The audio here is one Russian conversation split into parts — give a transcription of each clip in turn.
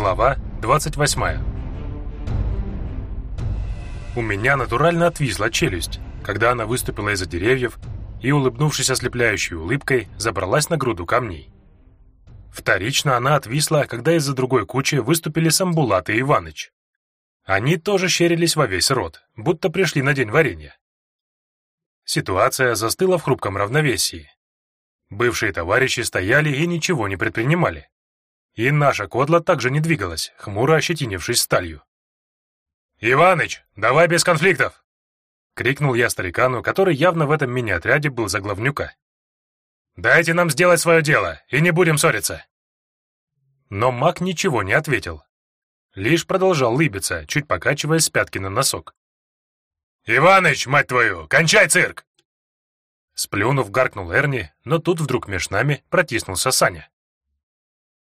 Глава 28 У меня натурально отвисла челюсть, когда она выступила из-за деревьев и, улыбнувшись ослепляющей улыбкой, забралась на груду камней. Вторично она отвисла, когда из-за другой кучи выступили Самбулат и Иваныч. Они тоже щерились во весь рот, будто пришли на день варенья. Ситуация застыла в хрупком равновесии. Бывшие товарищи стояли и ничего не предпринимали. И наша кодла также не двигалась, хмуро ощетинившись сталью. «Иваныч, давай без конфликтов!» — крикнул я старикану, который явно в этом мини-отряде был за главнюка. «Дайте нам сделать свое дело, и не будем ссориться!» Но маг ничего не ответил. Лишь продолжал лыбиться, чуть покачиваясь с пятки на носок. «Иваныч, мать твою, кончай цирк!» Сплюнув, гаркнул Эрни, но тут вдруг меж нами протиснулся Саня.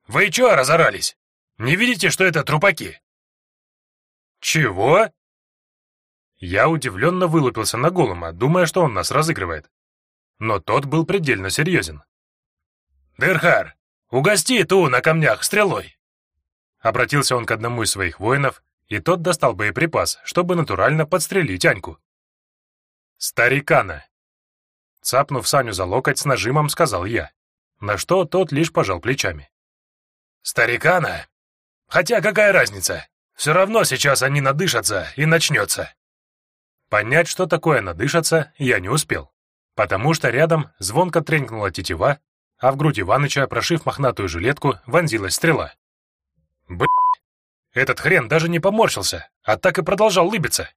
«Вы чё разорались? Не видите, что это трупаки?» «Чего?» Я удивленно вылупился на голома, думая, что он нас разыгрывает. Но тот был предельно серьезен. «Дырхар, угости ту на камнях стрелой!» Обратился он к одному из своих воинов, и тот достал боеприпас, чтобы натурально подстрелить Аньку. «Старикана!» Цапнув Саню за локоть с нажимом, сказал я, на что тот лишь пожал плечами. «Старикана? Хотя какая разница? Все равно сейчас они надышатся и начнется». Понять, что такое надышаться, я не успел, потому что рядом звонко тренькнула тетива, а в грудь Иваныча, прошив мохнатую жилетку, вонзилась стрела. Б***ь, этот хрен даже не поморщился, а так и продолжал лыбиться.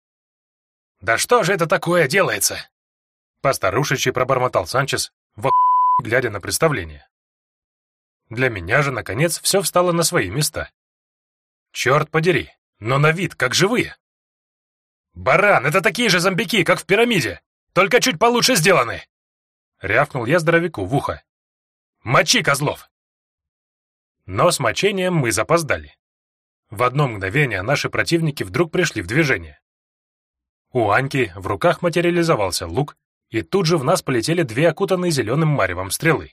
«Да что же это такое делается?» Постарушечи пробормотал Санчес, в глядя на представление. Для меня же, наконец, все встало на свои места. Черт подери, но на вид как живые. «Баран, это такие же зомбики, как в пирамиде, только чуть получше сделаны!» Рявкнул я здоровяку в ухо. «Мочи, козлов!» Но с мочением мы запоздали. В одно мгновение наши противники вдруг пришли в движение. У Аньки в руках материализовался лук, и тут же в нас полетели две окутанные зеленым маревом стрелы.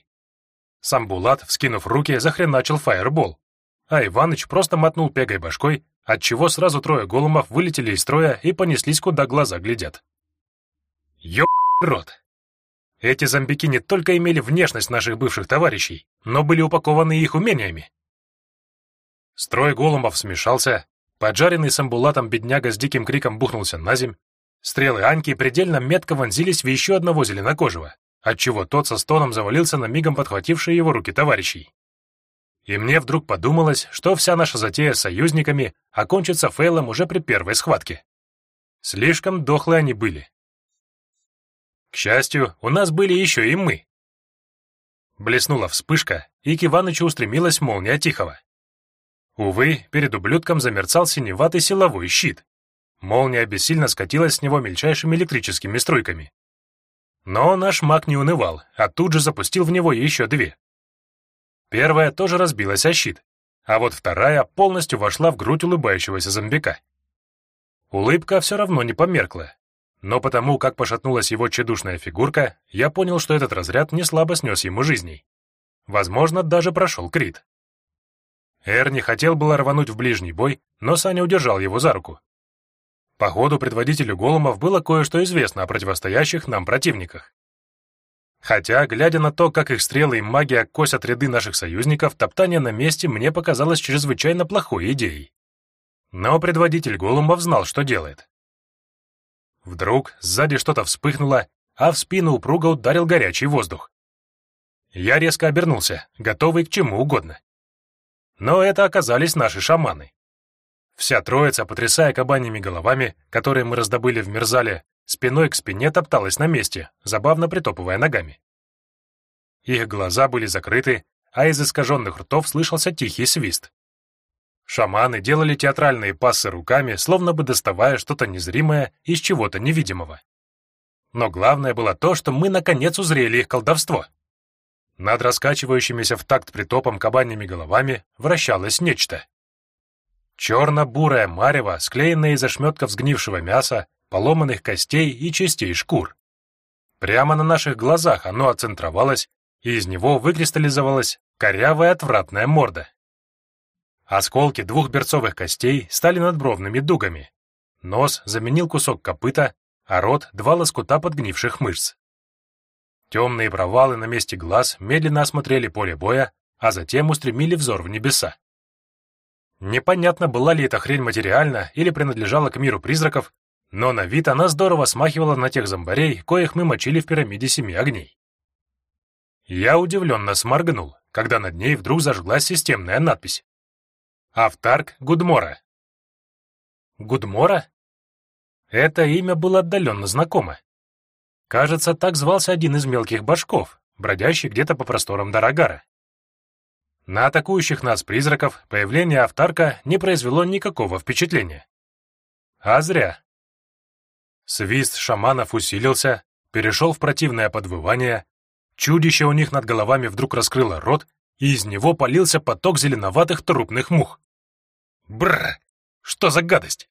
Сам Булат, вскинув руки, захреначил фаербол, а Иваныч просто мотнул пегой башкой, отчего сразу трое голумов вылетели из строя и понеслись, куда глаза глядят. Ёб рот! Эти зомбики не только имели внешность наших бывших товарищей, но были упакованы их умениями. Строй голумов смешался, поджаренный самбулатом бедняга с диким криком бухнулся на земь, стрелы Аньки предельно метко вонзились в еще одного зеленокожего, отчего тот со стоном завалился на мигом подхватившие его руки товарищей. И мне вдруг подумалось, что вся наша затея с союзниками окончится фейлом уже при первой схватке. Слишком дохлые они были. К счастью, у нас были еще и мы. Блеснула вспышка, и к Иванычу устремилась молния Тихого. Увы, перед ублюдком замерцал синеватый силовой щит. Молния бессильно скатилась с него мельчайшими электрическими струйками. Но наш маг не унывал, а тут же запустил в него еще две. Первая тоже разбилась о щит, а вот вторая полностью вошла в грудь улыбающегося зомбика. Улыбка все равно не померкла, но потому, как пошатнулась его чедушная фигурка, я понял, что этот разряд не слабо снес ему жизней. Возможно, даже прошел крит. Эрни хотел было рвануть в ближний бой, но Саня удержал его за руку. Походу, предводителю Голумов было кое-что известно о противостоящих нам противниках. Хотя, глядя на то, как их стрелы и магия косят ряды наших союзников, топтание на месте мне показалось чрезвычайно плохой идеей. Но предводитель Голумов знал, что делает. Вдруг сзади что-то вспыхнуло, а в спину упруго ударил горячий воздух. Я резко обернулся, готовый к чему угодно. Но это оказались наши шаманы. Вся троица, потрясая кабаньими головами, которые мы раздобыли в Мерзале, спиной к спине топталась на месте, забавно притопывая ногами. Их глаза были закрыты, а из искаженных ртов слышался тихий свист. Шаманы делали театральные пассы руками, словно бы доставая что-то незримое из чего-то невидимого. Но главное было то, что мы наконец узрели их колдовство. Над раскачивающимися в такт притопом кабаньими головами вращалось нечто. Черно-бурое марево, склеенное из ошметков сгнившего мяса, поломанных костей и частей шкур. Прямо на наших глазах оно оцентровалось, и из него выкристаллизовалась корявая отвратная морда. Осколки двух берцовых костей стали надбровными дугами. Нос заменил кусок копыта, а рот — два лоскута подгнивших мышц. Темные провалы на месте глаз медленно осмотрели поле боя, а затем устремили взор в небеса. Непонятно, была ли эта хрень материальна или принадлежала к миру призраков, но на вид она здорово смахивала на тех зомбарей, коих мы мочили в пирамиде семи огней. Я удивленно сморгнул, когда над ней вдруг зажглась системная надпись. Автарк Гудмора. Гудмора? Это имя было отдаленно знакомо. Кажется, так звался один из мелких башков, бродящий где-то по просторам Дарагара. На атакующих нас призраков появление Автарка не произвело никакого впечатления. А зря. Свист шаманов усилился, перешел в противное подвывание, чудище у них над головами вдруг раскрыло рот, и из него полился поток зеленоватых трупных мух. Бррр! Что за гадость?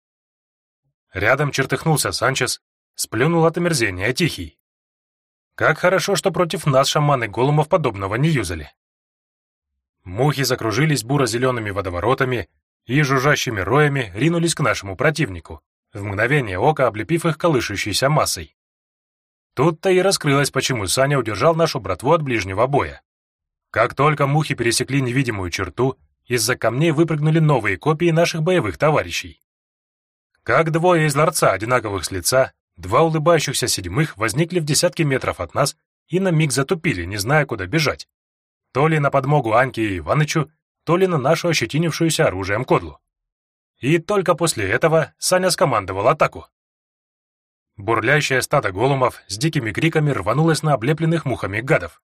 Рядом чертыхнулся Санчес, сплюнул от омерзения Тихий. Как хорошо, что против нас шаманы голумов подобного не юзали. Мухи закружились буро-зелеными водоворотами и жужжащими роями ринулись к нашему противнику, в мгновение ока облепив их колышущейся массой. Тут-то и раскрылось, почему Саня удержал нашу братву от ближнего боя. Как только мухи пересекли невидимую черту, из-за камней выпрыгнули новые копии наших боевых товарищей. Как двое из ларца, одинаковых с лица, два улыбающихся седьмых возникли в десятке метров от нас и на миг затупили, не зная, куда бежать то ли на подмогу Аньке и Иванычу, то ли на нашу ощетинившуюся оружием кодлу. И только после этого Саня скомандовал атаку. Бурлящее стадо голумов с дикими криками рванулось на облепленных мухами гадов.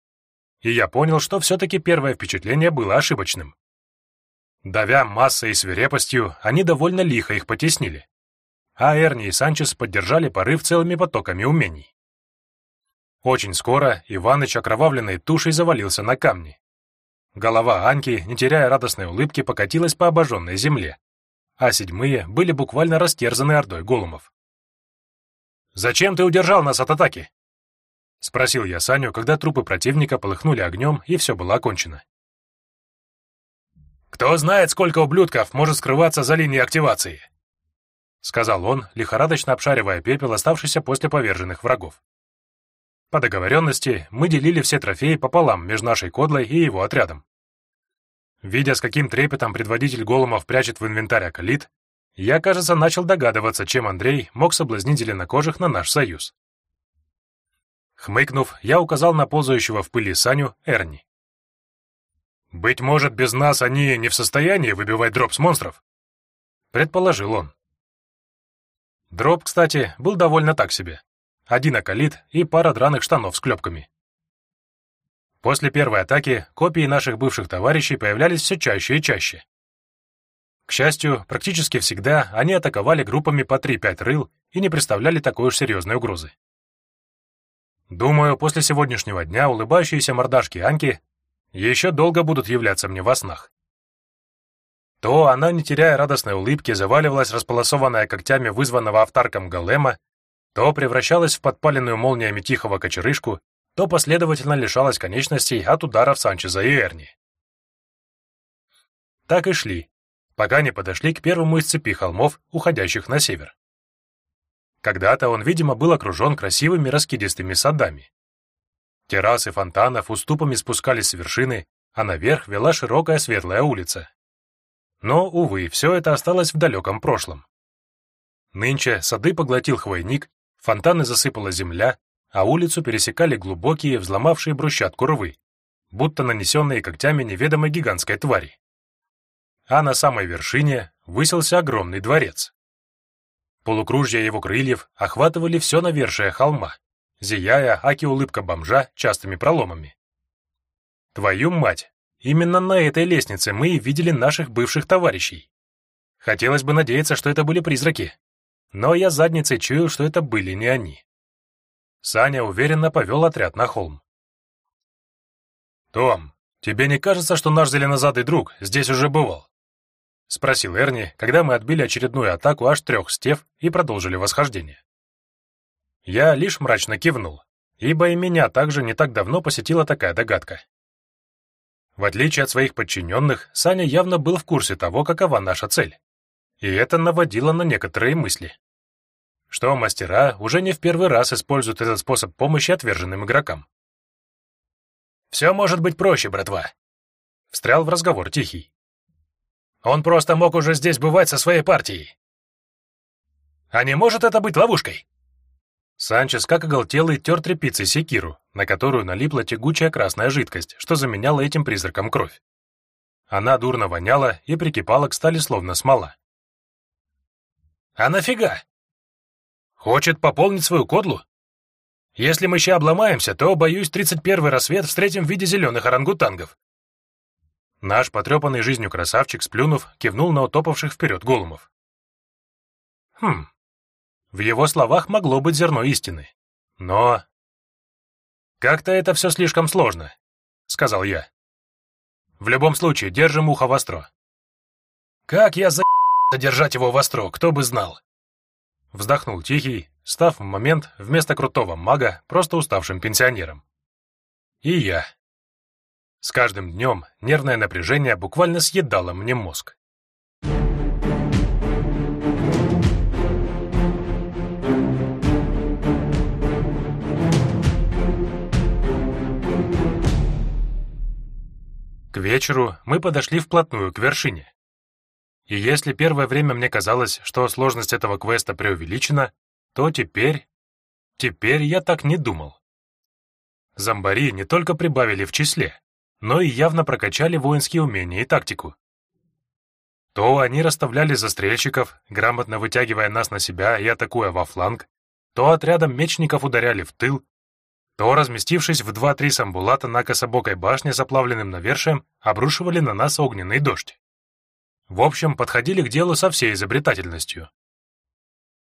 И я понял, что все-таки первое впечатление было ошибочным. Давя массой и свирепостью, они довольно лихо их потеснили. А Эрни и Санчес поддержали порыв целыми потоками умений. Очень скоро Иваныч окровавленной тушей завалился на камни. Голова Аньки, не теряя радостной улыбки, покатилась по обожженной земле, а седьмые были буквально растерзаны ордой голумов. «Зачем ты удержал нас от атаки?» — спросил я Саню, когда трупы противника полыхнули огнем, и все было окончено. «Кто знает, сколько ублюдков может скрываться за линией активации?» — сказал он, лихорадочно обшаривая пепел, оставшийся после поверженных врагов. По договоренности мы делили все трофеи пополам между нашей кодлой и его отрядом. Видя, с каким трепетом предводитель Голумов прячет в инвентарь акалит, я, кажется, начал догадываться, чем Андрей мог соблазнить зеленокожих на наш союз. Хмыкнув, я указал на ползающего в пыли Саню Эрни. «Быть может, без нас они не в состоянии выбивать дроп с монстров?» — предположил он. Дроп, кстати, был довольно так себе один акалит и пара драных штанов с клепками. После первой атаки копии наших бывших товарищей появлялись все чаще и чаще. К счастью, практически всегда они атаковали группами по 3-5 рыл и не представляли такой уж серьезной угрозы. Думаю, после сегодняшнего дня улыбающиеся мордашки Анки еще долго будут являться мне во снах. То она, не теряя радостной улыбки, заваливалась располосованная когтями вызванного автарком голема то превращалась в подпаленную молниями тихого кочерышку, то последовательно лишалась конечностей от ударов Санчеза и Эрни. Так и шли, пока не подошли к первому из цепи холмов, уходящих на север. Когда-то он, видимо, был окружен красивыми раскидистыми садами. Террасы фонтанов уступами спускались с вершины, а наверх вела широкая светлая улица. Но, увы, все это осталось в далеком прошлом. Нынче сады поглотил хвойник, Фонтаны засыпала земля, а улицу пересекали глубокие, взломавшие брусчатку рвы, будто нанесенные когтями неведомой гигантской твари. А на самой вершине высился огромный дворец. Полукружья его крыльев охватывали все навершие холма, зияя аки улыбка бомжа частыми проломами. Твою мать, именно на этой лестнице мы и видели наших бывших товарищей. Хотелось бы надеяться, что это были призраки но я задницей чуял, что это были не они. Саня уверенно повел отряд на холм. «Том, тебе не кажется, что наш зеленозадый друг здесь уже бывал?» — спросил Эрни, когда мы отбили очередную атаку аж трех стев и продолжили восхождение. Я лишь мрачно кивнул, ибо и меня также не так давно посетила такая догадка. В отличие от своих подчиненных, Саня явно был в курсе того, какова наша цель. И это наводило на некоторые мысли. Что мастера уже не в первый раз используют этот способ помощи отверженным игрокам. «Все может быть проще, братва», — встрял в разговор Тихий. «Он просто мог уже здесь бывать со своей партией. А не может это быть ловушкой?» Санчес, как оголтелый, тер тряпицей секиру, на которую налипла тягучая красная жидкость, что заменяла этим призраком кровь. Она дурно воняла и прикипала к стали словно смола. «А нафига? Хочет пополнить свою кодлу? Если мы ща обломаемся, то, боюсь, тридцать первый рассвет встретим в виде зеленых орангутангов». Наш потрепанный жизнью красавчик, сплюнув, кивнул на утопавших вперед голумов. «Хм, в его словах могло быть зерно истины. Но... «Как-то это все слишком сложно», — сказал я. «В любом случае, держим ухо востро». «Как я за держать его востро, кто бы знал!» Вздохнул Тихий, став в момент вместо крутого мага просто уставшим пенсионером. И я. С каждым днем нервное напряжение буквально съедало мне мозг. К вечеру мы подошли вплотную к вершине. И если первое время мне казалось, что сложность этого квеста преувеличена, то теперь... Теперь я так не думал. Зомбари не только прибавили в числе, но и явно прокачали воинские умения и тактику. То они расставляли застрельщиков, грамотно вытягивая нас на себя и атакуя во фланг, то отрядом мечников ударяли в тыл, то, разместившись в два-три самбулата на кособокой башне с оплавленным навершием, обрушивали на нас огненный дождь. В общем, подходили к делу со всей изобретательностью.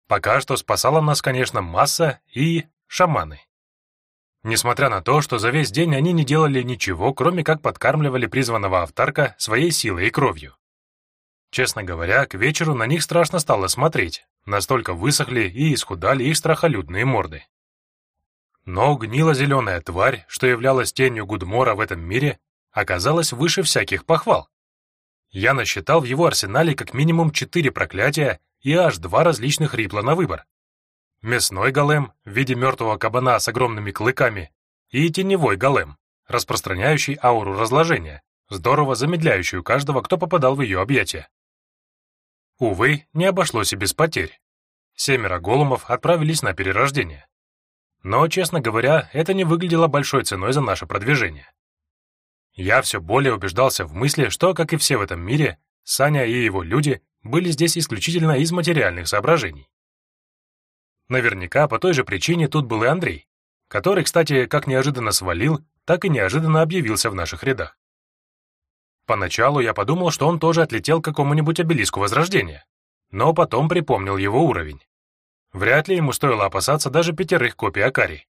Пока что спасала нас, конечно, масса и шаманы. Несмотря на то, что за весь день они не делали ничего, кроме как подкармливали призванного автарка своей силой и кровью. Честно говоря, к вечеру на них страшно стало смотреть, настолько высохли и исхудали их страхолюдные морды. Но гнило-зеленая тварь, что являлась тенью Гудмора в этом мире, оказалась выше всяких похвал. Я насчитал в его арсенале как минимум четыре проклятия и аж два различных рипла на выбор. Мясной голем в виде мертвого кабана с огромными клыками и теневой голем, распространяющий ауру разложения, здорово замедляющую каждого, кто попадал в ее объятия. Увы, не обошлось и без потерь. Семеро голумов отправились на перерождение. Но, честно говоря, это не выглядело большой ценой за наше продвижение. Я все более убеждался в мысли, что, как и все в этом мире, Саня и его люди были здесь исключительно из материальных соображений. Наверняка по той же причине тут был и Андрей, который, кстати, как неожиданно свалил, так и неожиданно объявился в наших рядах. Поначалу я подумал, что он тоже отлетел к какому-нибудь обелиску Возрождения, но потом припомнил его уровень. Вряд ли ему стоило опасаться даже пятерых копий Акари.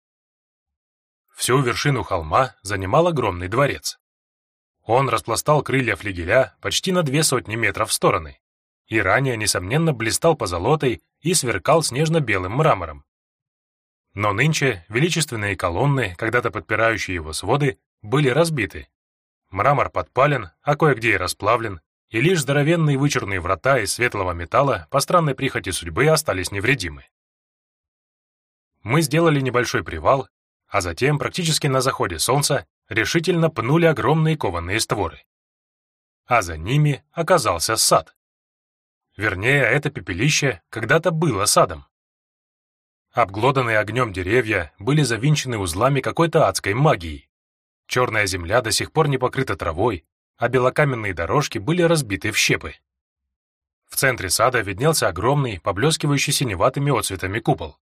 Всю вершину холма занимал огромный дворец. Он распластал крылья флигеля почти на две сотни метров в стороны, и ранее, несомненно, блистал позолотой и сверкал снежно-белым мрамором. Но нынче величественные колонны, когда-то подпирающие его своды, были разбиты. Мрамор подпален, а кое-где и расплавлен, и лишь здоровенные вычурные врата из светлого металла по странной прихоти судьбы остались невредимы. Мы сделали небольшой привал, а затем, практически на заходе солнца, решительно пнули огромные кованые створы. А за ними оказался сад. Вернее, это пепелище когда-то было садом. Обглоданные огнем деревья были завинчены узлами какой-то адской магии. Черная земля до сих пор не покрыта травой, а белокаменные дорожки были разбиты в щепы. В центре сада виднелся огромный, поблескивающий синеватыми отцветами купол.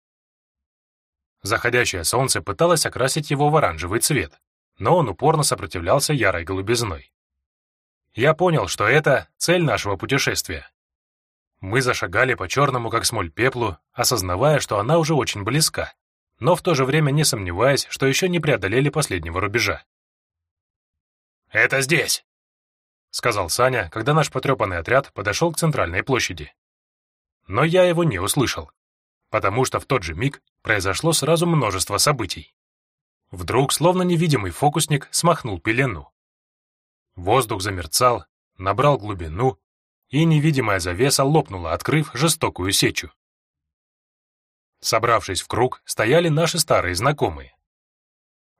Заходящее солнце пыталось окрасить его в оранжевый цвет, но он упорно сопротивлялся ярой голубизной. Я понял, что это цель нашего путешествия. Мы зашагали по черному, как смоль пеплу, осознавая, что она уже очень близка, но в то же время не сомневаясь, что еще не преодолели последнего рубежа. «Это здесь!» — сказал Саня, когда наш потрепанный отряд подошел к центральной площади. Но я его не услышал, потому что в тот же миг произошло сразу множество событий. Вдруг, словно невидимый фокусник, смахнул пелену. Воздух замерцал, набрал глубину, и невидимая завеса лопнула, открыв жестокую сечу. Собравшись в круг, стояли наши старые знакомые.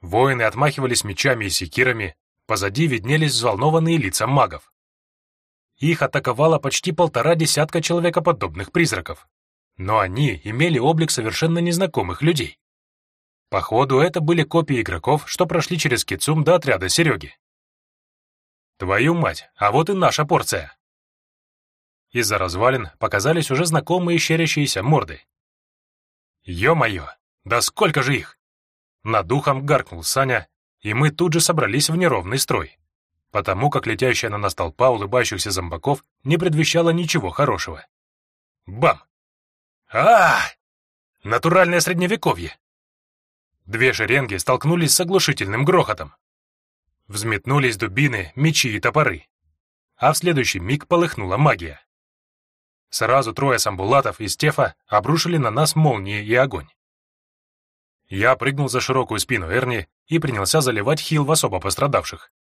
Воины отмахивались мечами и секирами, позади виднелись взволнованные лица магов. Их атаковало почти полтора десятка человекоподобных призраков, но они имели облик совершенно незнакомых людей. Походу, это были копии игроков, что прошли через Кицум до отряда Сереги. Твою мать, а вот и наша порция. Из-за развалин показались уже знакомые щерящиеся морды. Ё-моё, да сколько же их! Над духом гаркнул Саня, и мы тут же собрались в неровный строй, потому как летящая на нас толпа улыбающихся зомбаков не предвещала ничего хорошего. Бам! а, -а, -а! Натуральное средневековье! Две шеренги столкнулись с оглушительным грохотом. Взметнулись дубины, мечи и топоры. А в следующий миг полыхнула магия. Сразу трое самбулатов и Стефа обрушили на нас молнии и огонь. Я прыгнул за широкую спину Эрни и принялся заливать хил в особо пострадавших.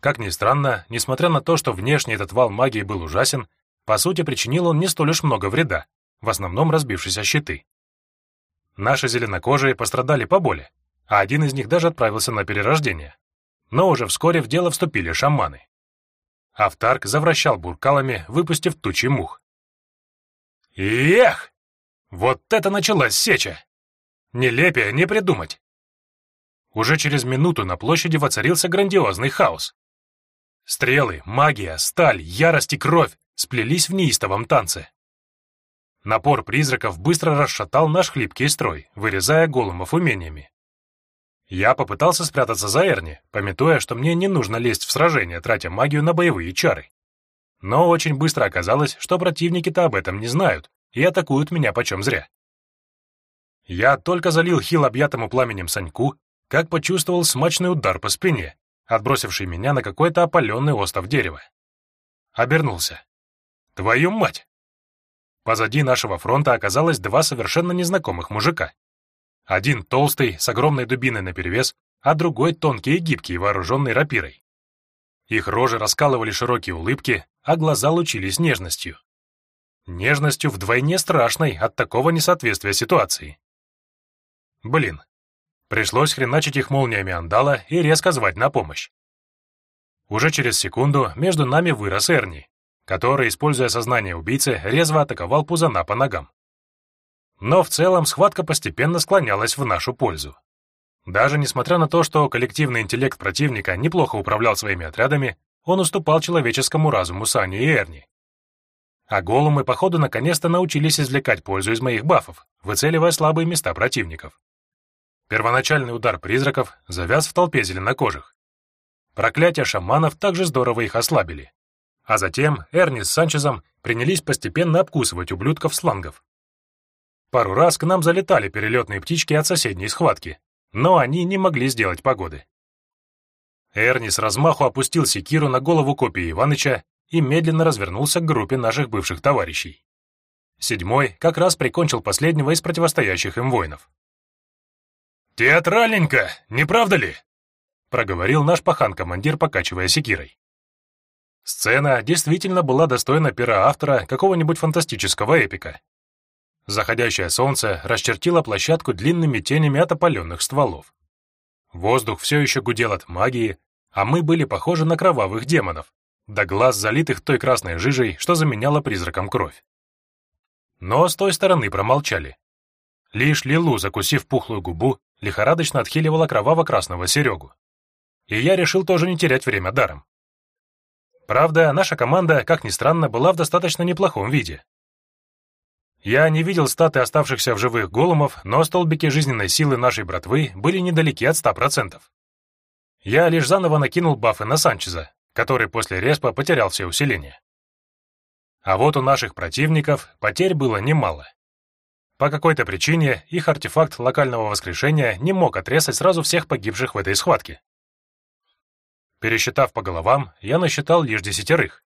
Как ни странно, несмотря на то, что внешне этот вал магии был ужасен, по сути причинил он не столь уж много вреда, в основном разбившись о щиты. Наши зеленокожие пострадали поболе, а один из них даже отправился на перерождение. Но уже вскоре в дело вступили шаманы. Автарк завращал буркалами, выпустив тучи мух. Эх! Вот это началась сеча! Нелепее не придумать. Уже через минуту на площади воцарился грандиозный хаос. Стрелы, магия, сталь, ярость и кровь сплелись в неистовом танце. Напор призраков быстро расшатал наш хлипкий строй, вырезая голумов умениями. Я попытался спрятаться за Эрни, пометуя, что мне не нужно лезть в сражение, тратя магию на боевые чары. Но очень быстро оказалось, что противники-то об этом не знают и атакуют меня почем зря. Я только залил хил объятому пламенем Саньку, как почувствовал смачный удар по спине, отбросивший меня на какой-то опаленный остов дерева. Обернулся. Твою мать! Позади нашего фронта оказалось два совершенно незнакомых мужика. Один толстый, с огромной дубиной наперевес, а другой тонкий и гибкий, вооруженный рапирой. Их рожи раскалывали широкие улыбки, а глаза лучились нежностью. Нежностью вдвойне страшной от такого несоответствия ситуации. Блин, пришлось хреначить их молниями андала и резко звать на помощь. Уже через секунду между нами вырос Эрни, который, используя сознание убийцы, резво атаковал Пузана по ногам. Но в целом схватка постепенно склонялась в нашу пользу. Даже несмотря на то, что коллективный интеллект противника неплохо управлял своими отрядами, он уступал человеческому разуму Сани и Эрни. А голумы, походу, наконец-то научились извлекать пользу из моих бафов, выцеливая слабые места противников. Первоначальный удар призраков завяз в толпе зеленокожих. Проклятия шаманов также здорово их ослабили. А затем Эрни с Санчезом принялись постепенно обкусывать ублюдков слангов. Пару раз к нам залетали перелетные птички от соседней схватки, но они не могли сделать погоды. Эрни с размаху опустил секиру на голову копии Иваныча и медленно развернулся к группе наших бывших товарищей. Седьмой как раз прикончил последнего из противостоящих им воинов. «Театральненько, не правда ли?» — проговорил наш пахан-командир, покачивая секирой. Сцена действительно была достойна пера автора какого-нибудь фантастического эпика. Заходящее солнце расчертило площадку длинными тенями от опаленных стволов. Воздух все еще гудел от магии, а мы были похожи на кровавых демонов, до глаз залитых той красной жижей, что заменяла призраком кровь. Но с той стороны промолчали. Лишь Лилу, закусив пухлую губу, лихорадочно отхиливала кроваво-красного Серегу. И я решил тоже не терять время даром. Правда, наша команда, как ни странно, была в достаточно неплохом виде. Я не видел статы оставшихся в живых голумов, но столбики жизненной силы нашей братвы были недалеки от 100%. Я лишь заново накинул бафы на Санчеза, который после респа потерял все усиления. А вот у наших противников потерь было немало. По какой-то причине их артефакт локального воскрешения не мог отрезать сразу всех погибших в этой схватке. Пересчитав по головам, я насчитал лишь десятерых.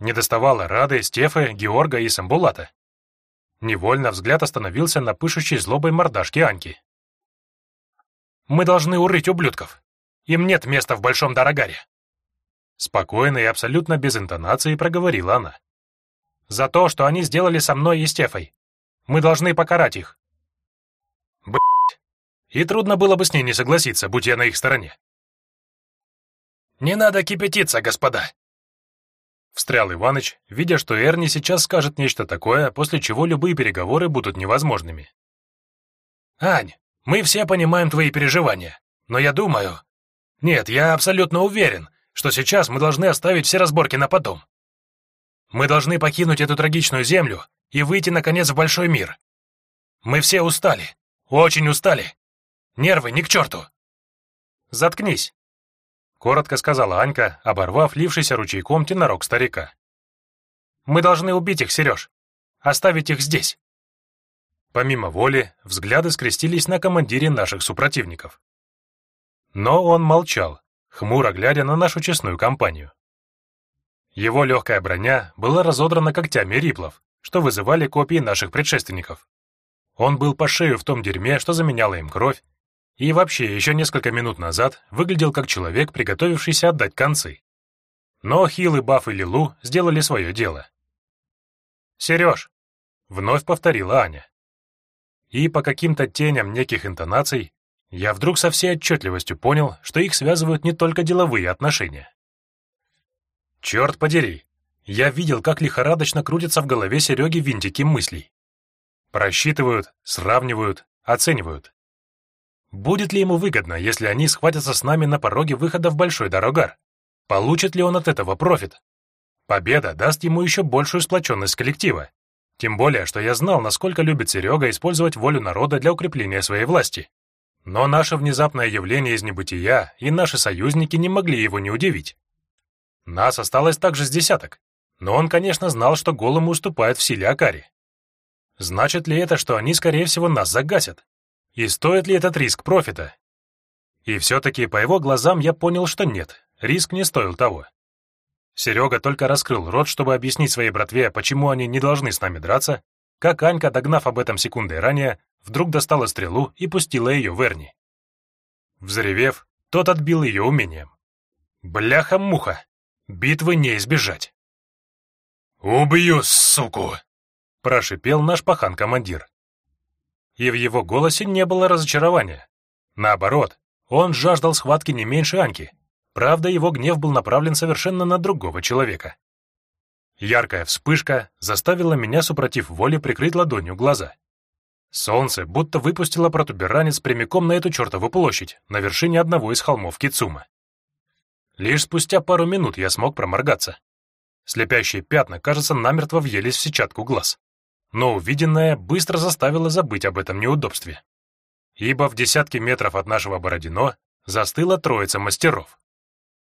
Не доставало Рады, Стефы, Георга и Самбулата. Невольно взгляд остановился на пышущей злобой мордашке Аньки. «Мы должны урыть ублюдков. Им нет места в Большом Дорогаре». Спокойно и абсолютно без интонации проговорила она. «За то, что они сделали со мной и Стефой. Мы должны покарать их». Блять. И трудно было бы с ней не согласиться, будь я на их стороне. «Не надо кипятиться, господа!» Встрял Иваныч, видя, что Эрни сейчас скажет нечто такое, после чего любые переговоры будут невозможными. «Ань, мы все понимаем твои переживания, но я думаю... Нет, я абсолютно уверен, что сейчас мы должны оставить все разборки на потом. Мы должны покинуть эту трагичную землю и выйти, наконец, в большой мир. Мы все устали, очень устали. Нервы ни к черту. Заткнись, коротко сказала Анька, оборвав лившийся ручейком тенорок старика. Мы должны убить их, Сереж. Оставить их здесь. Помимо воли, взгляды скрестились на командире наших супротивников. Но он молчал, хмуро глядя на нашу честную компанию. Его легкая броня была разодрана когтями риплов, что вызывали копии наших предшественников. Он был по шею в том дерьме, что заменяло им кровь, и вообще еще несколько минут назад выглядел как человек, приготовившийся отдать концы. Но Хил и Баф и Лилу сделали свое дело. «Сереж!» — вновь повторила Аня. И по каким-то теням неких интонаций я вдруг со всей отчетливостью понял, что их связывают не только деловые отношения. Черт подери, я видел, как лихорадочно крутятся в голове Сереги винтики мыслей. Просчитывают, сравнивают, оценивают. Будет ли ему выгодно, если они схватятся с нами на пороге выхода в Большой Дорогар? Получит ли он от этого профит? Победа даст ему еще большую сплоченность коллектива. Тем более, что я знал, насколько любит Серега использовать волю народа для укрепления своей власти. Но наше внезапное явление из небытия и наши союзники не могли его не удивить. Нас осталось также с десяток, но он, конечно, знал, что голому уступает в силе Акари. Значит ли это, что они, скорее всего, нас загасят? И стоит ли этот риск профита? И все-таки по его глазам я понял, что нет, риск не стоил того. Серега только раскрыл рот, чтобы объяснить своей братве, почему они не должны с нами драться, как Анька, догнав об этом секундой ранее, вдруг достала стрелу и пустила ее в Эрни. Взревев, тот отбил ее умением. Бляха-муха! Битвы не избежать. «Убью, суку!» — прошипел наш пахан-командир. И в его голосе не было разочарования. Наоборот, он жаждал схватки не меньше Аньки. Правда, его гнев был направлен совершенно на другого человека. Яркая вспышка заставила меня, супротив воли, прикрыть ладонью глаза. Солнце будто выпустило протуберанец прямиком на эту чертову площадь, на вершине одного из холмов Кицума. Лишь спустя пару минут я смог проморгаться. Слепящие пятна, кажется, намертво въелись в сетчатку глаз. Но увиденное быстро заставило забыть об этом неудобстве. Ибо в десятке метров от нашего Бородино застыла троица мастеров.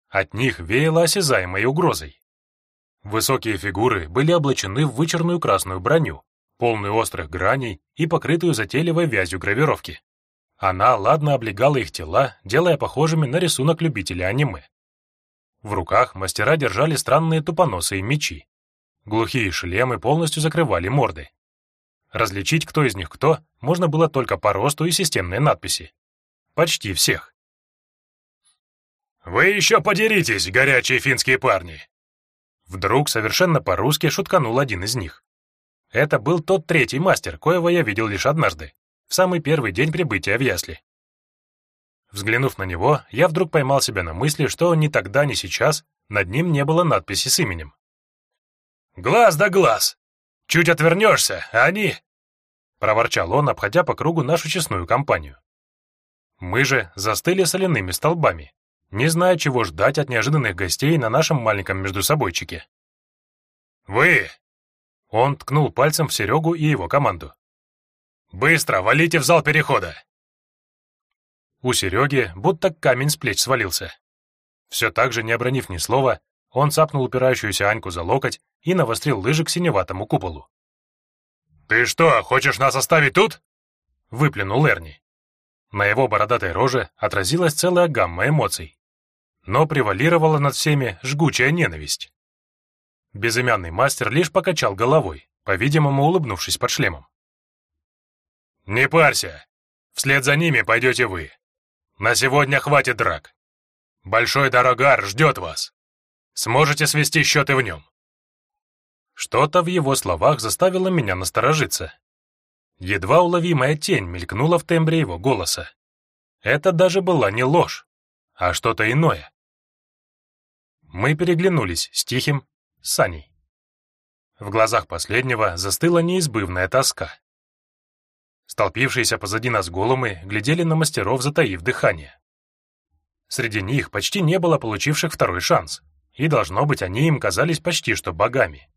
От них веяло осязаемой угрозой. Высокие фигуры были облачены в вычерную красную броню, полную острых граней и покрытую затейливой вязью гравировки. Она ладно облегала их тела, делая похожими на рисунок любителя аниме. В руках мастера держали странные тупоносые мечи. Глухие шлемы полностью закрывали морды. Различить, кто из них кто, можно было только по росту и системной надписи. Почти всех. «Вы еще подеритесь, горячие финские парни!» Вдруг совершенно по-русски шутканул один из них. Это был тот третий мастер, коего я видел лишь однажды, в самый первый день прибытия в ясли. Взглянув на него, я вдруг поймал себя на мысли, что ни тогда, ни сейчас над ним не было надписи с именем. «Глаз да глаз! Чуть отвернешься, а они...» проворчал он, обходя по кругу нашу честную компанию. Мы же застыли соляными столбами, не зная, чего ждать от неожиданных гостей на нашем маленьком междусобойчике. «Вы он ткнул пальцем в Серегу и его команду. «Быстро, валите в зал перехода!» У Сереги будто камень с плеч свалился. Все так же, не обронив ни слова, он цапнул упирающуюся Аньку за локоть и навострил лыжи к синеватому куполу. «Ты что, хочешь нас оставить тут?» — выплюнул Эрни. На его бородатой роже отразилась целая гамма эмоций. Но превалировала над всеми жгучая ненависть. Безымянный мастер лишь покачал головой, по-видимому, улыбнувшись под шлемом. «Не парься. Вслед за ними пойдете вы. На сегодня хватит драк. Большой Дорогар ждет вас. Сможете свести счеты в нем». Что-то в его словах заставило меня насторожиться. Едва уловимая тень мелькнула в тембре его голоса. Это даже была не ложь, а что-то иное. Мы переглянулись с Тихим, с Саней. В глазах последнего застыла неизбывная тоска. Столпившиеся позади нас голумы глядели на мастеров, затаив дыхание. Среди них почти не было получивших второй шанс, и, должно быть, они им казались почти что богами.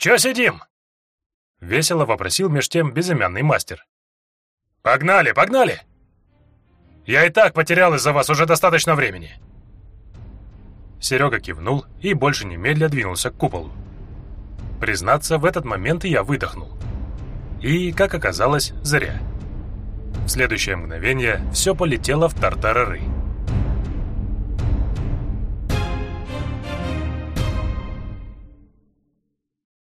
«Чё сидим?» — весело вопросил меж тем безымянный мастер. «Погнали, погнали! Я и так потерял из-за вас уже достаточно времени!» Серега кивнул и больше немедля двинулся к куполу. Признаться, в этот момент я выдохнул. И, как оказалось, зря. В следующее мгновение все полетело в тартарары.